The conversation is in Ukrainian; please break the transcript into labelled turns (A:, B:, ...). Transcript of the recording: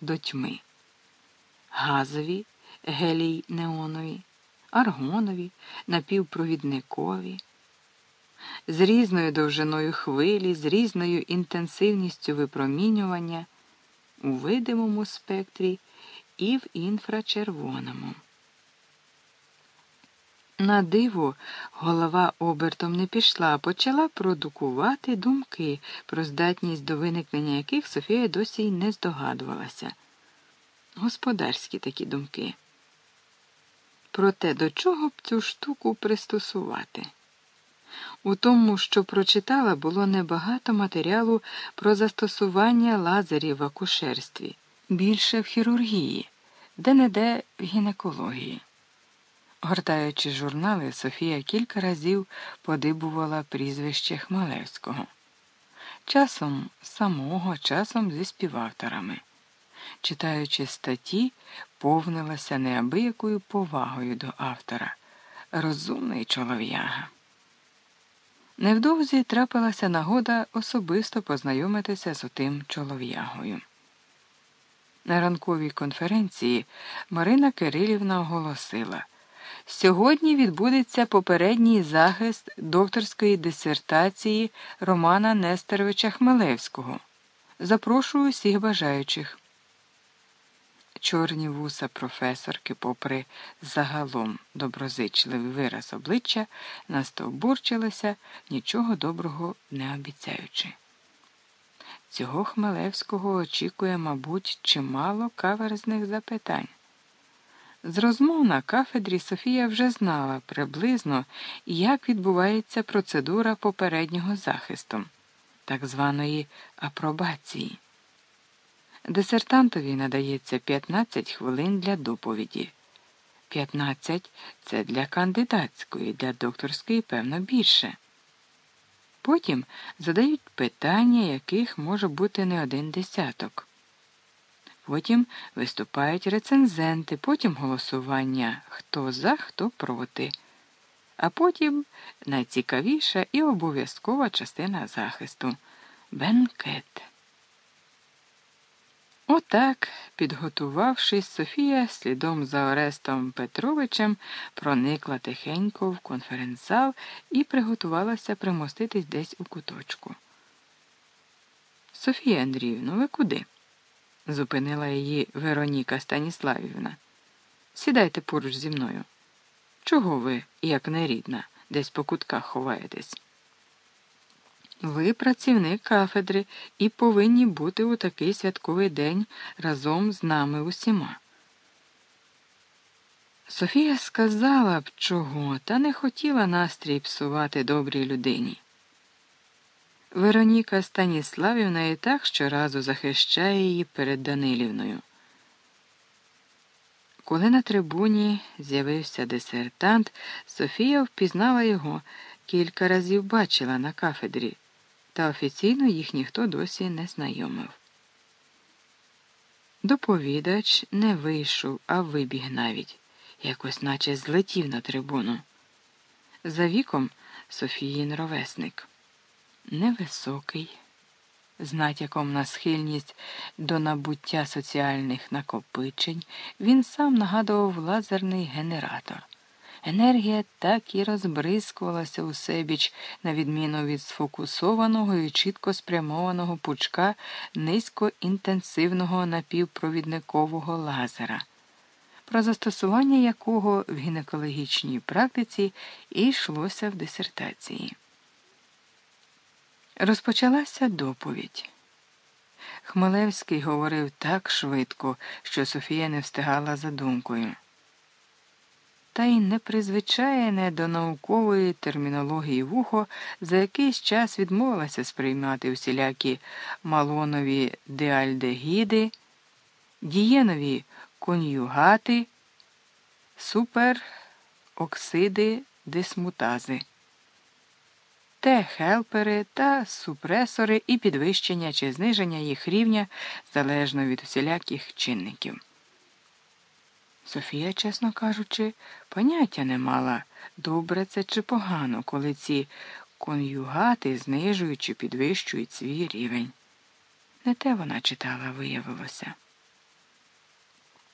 A: до тьми. Газові, гелій неонові, аргонові, напівпровідникові. З різною довжиною хвилі, з різною інтенсивністю випромінювання у видимому спектрі і в інфрачервоному. На диво голова обертом не пішла, а почала продукувати думки, про здатність до виникнення яких Софія досі й не здогадувалася. Господарські такі думки. Про те, до чого б цю штуку пристосувати. У тому, що прочитала, було небагато матеріалу про застосування лазерів в акушерстві, більше в хірургії, де не де в гінекології. Гортаючи журнали, Софія кілька разів подибувала прізвище Хмелевського, часом самого, часом зі співавторами. Читаючи статті, повнилася неабиякою повагою до автора, розумний чолов'яга. Невдовзі трапилася нагода особисто познайомитися з отим чолов'ягою. На ранковій конференції Марина Кирилівна оголосила. Сьогодні відбудеться попередній захист докторської дисертації Романа Нестеровича Хмелевського. Запрошую всіх бажаючих. Чорні вуса професорки, попри загалом доброзичливий вираз обличчя, настовбурчилися, нічого доброго не обіцяючи. Цього Хмелевського очікує, мабуть, чимало каверзних запитань. З розмов на кафедрі Софія вже знала приблизно, як відбувається процедура попереднього захисту, так званої апробації. Дисертантові надається 15 хвилин для доповіді. 15 це для кандидатської, для докторської, певно, більше. Потім задають питання, яких може бути не один десяток. Потім виступають рецензенти, потім голосування хто за, хто проти. А потім найцікавіша і обов'язкова частина захисту бенкет. Отак, підготувавшись, Софія слідом за Орестом Петровичем проникла тихенько в конференц-зал і приготувалася примоститись десь у куточку. Софія Андріївна, ви куди? Зупинила її Вероніка Станіславівна. Сідайте поруч зі мною. Чого ви, як нерідна, десь по кутках ховаєтесь? Ви працівник кафедри і повинні бути у такий святковий день разом з нами усіма. Софія сказала б чого, та не хотіла настрій псувати добрій людині. Вероніка Станіславівна і так щоразу захищає її перед Данилівною. Коли на трибуні з'явився дисертант, Софія впізнала його, кілька разів бачила на кафедрі, та офіційно їх ніхто досі не знайомив. Доповідач не вийшов, а вибіг навіть, якось наче злетів на трибуну. За віком Софіїн ровесник невисокий, з натяком на схильність до набуття соціальних накопичень, він сам нагадував лазерний генератор. Енергія так і розбризкувалася у себіч, на відміну від сфокусованого і чітко спрямованого пучка низькоінтенсивного напівпровідникового лазера, про застосування якого в гінекологічній практиці йшлося в дисертації. Розпочалася доповідь. Хмелевський говорив так швидко, що Софія не встигала за думкою. Та й непризвичайне до наукової термінології вухо за якийсь час відмовилася сприймати усілякі малонові деальдегіди, дієнові конюгати, супероксиди дисмутази. Т-хелпери та супресори і підвищення чи зниження їх рівня залежно від усіляких чинників. Софія, чесно кажучи, поняття не мала, добре це чи погано, коли ці конюгати знижують чи підвищують свій рівень. Не те вона читала, виявилося.